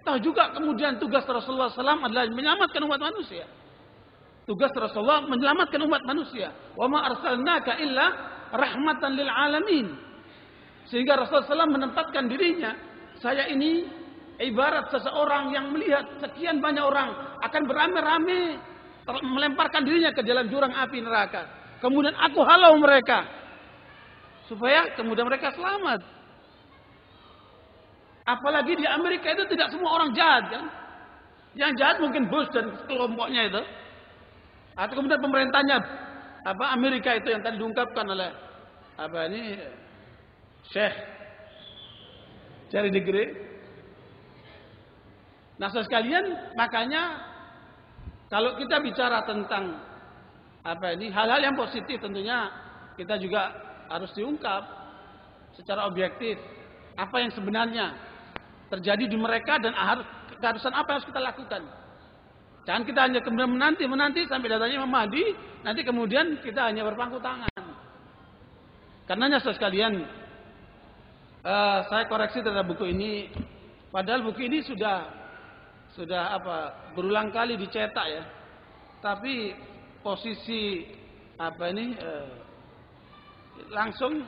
Tahu juga kemudian tugas Rasulullah SAW adalah menyelamatkan umat manusia. Tugas Rasulullah menyelamatkan umat manusia. Wa ma arsalnaka illa rahmatan lil alamin. Sehingga Rasulullah SAW menempatkan dirinya, saya ini ibarat seseorang yang melihat sekian banyak orang akan beramai-ramai melemparkan dirinya ke dalam jurang api neraka. Kemudian aku halau mereka supaya kemudian mereka selamat. Apalagi di Amerika itu tidak semua orang jahat kan. Yang jahat mungkin Bush dan kelompoknya itu. Atau kemudian pemerintahnya apa Amerika itu yang tadi diungkapkan oleh apa ini Syekh Jerry Degree. Nah, sekalian makanya kalau kita bicara tentang apa ini hal-hal yang positif tentunya kita juga harus diungkap secara objektif apa yang sebenarnya terjadi di mereka dan harus keharusan apa yang harus kita lakukan. Jangan kita hanya kemudian menanti menanti sampai datanya memadi, nanti kemudian kita hanya berpangku tangan. Karenanya sekalian uh, saya koreksi terhadap buku ini, padahal buku ini sudah sudah apa berulang kali dicetak ya, tapi posisi apa ini uh, langsung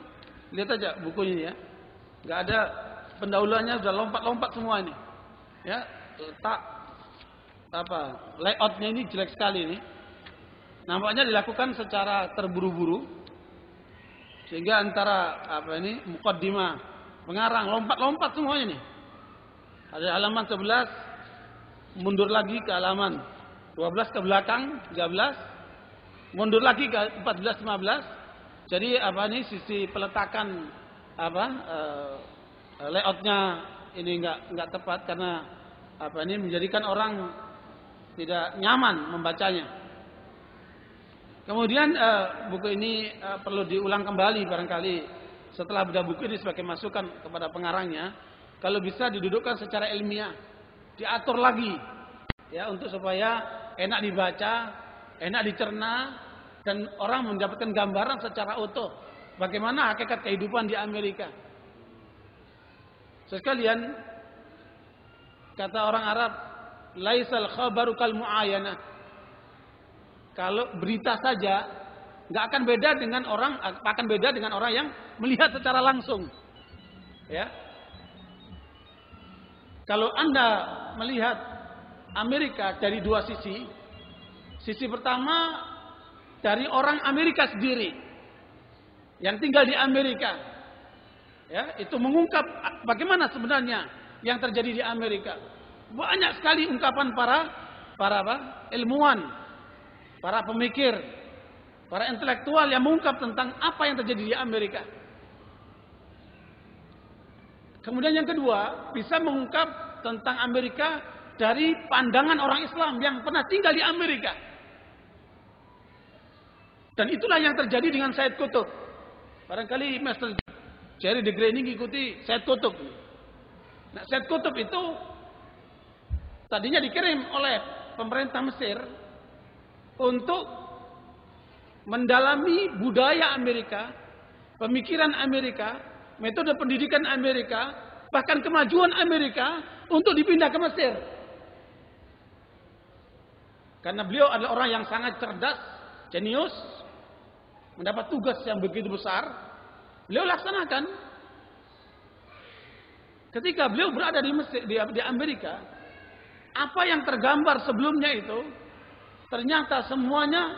lihat aja bukunya ya, nggak ada pendahuluannya sudah lompat-lompat semua ini. Ya, letak apa layoutnya ini jelek sekali ini. Nampaknya dilakukan secara terburu-buru sehingga antara apa ini mukaddimah pengarang lompat-lompat semuanya ini. Ada halaman 11 mundur lagi ke halaman 12 ke belakang 13 mundur lagi ke 14 15 jadi apa ini sisi peletakan apa uh, layoutnya ini enggak enggak tepat karena apa ini menjadikan orang tidak nyaman membacanya. Kemudian uh, buku ini uh, perlu diulang kembali barangkali setelah bedah buku ini sebagai masukan kepada pengarangnya, kalau bisa didudukkan secara ilmiah, diatur lagi ya untuk supaya enak dibaca, enak dicerna dan orang mendapatkan gambaran secara utuh bagaimana hakikat kehidupan di Amerika. Sekalian kata orang Arab, laisal khabaru kal muayana. Kalau berita saja nggak akan beda dengan orang akan beda dengan orang yang melihat secara langsung. Ya. Kalau Anda melihat Amerika dari dua sisi, sisi pertama dari orang Amerika sendiri yang tinggal di Amerika ya itu mengungkap bagaimana sebenarnya yang terjadi di Amerika. Banyak sekali ungkapan para para apa? ilmuwan, para pemikir, para intelektual yang mengungkap tentang apa yang terjadi di Amerika. Kemudian yang kedua, bisa mengungkap tentang Amerika dari pandangan orang Islam yang pernah tinggal di Amerika. Dan itulah yang terjadi dengan Said Kutub. Barangkali Master Jerry de Grey ini mengikuti Said Kutub. Nah, Said Kutub itu tadinya dikirim oleh pemerintah Mesir untuk mendalami budaya Amerika, pemikiran Amerika, metode pendidikan Amerika, bahkan kemajuan Amerika untuk dipindah ke Mesir. Karena beliau adalah orang yang sangat cerdas, jenius, mendapat tugas yang begitu besar, Beliau laksanakan. Ketika beliau berada di Mesir, di, Amerika, apa yang tergambar sebelumnya itu ternyata semuanya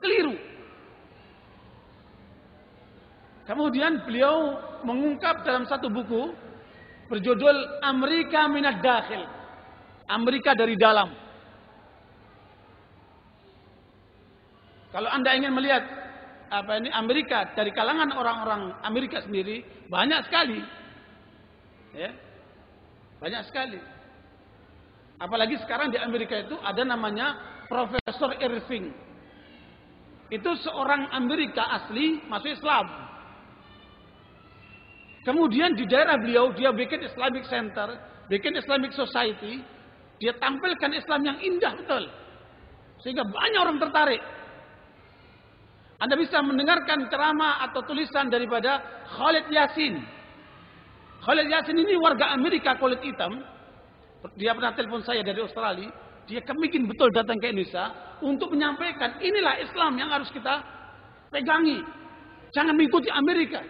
keliru. Kemudian beliau mengungkap dalam satu buku berjudul Amerika Minad Dakhil. Amerika dari dalam. Kalau Anda ingin melihat apa ini Amerika. Dari kalangan orang-orang Amerika sendiri banyak sekali. Ya. Banyak sekali. Apalagi sekarang di Amerika itu ada namanya Profesor Irving. Itu seorang Amerika asli masuk Islam. Kemudian di daerah beliau dia bikin Islamic Center bikin Islamic Society. Dia tampilkan Islam yang indah betul. Sehingga banyak orang tertarik anda bisa mendengarkan ceramah atau tulisan daripada Khalid Yasin. Khalid Yasin ini warga Amerika kulit hitam. dia pernah telepon saya dari Australia, dia kemungkinan betul datang ke Indonesia untuk menyampaikan inilah Islam yang harus kita pegangi. Jangan mengikuti Amerika.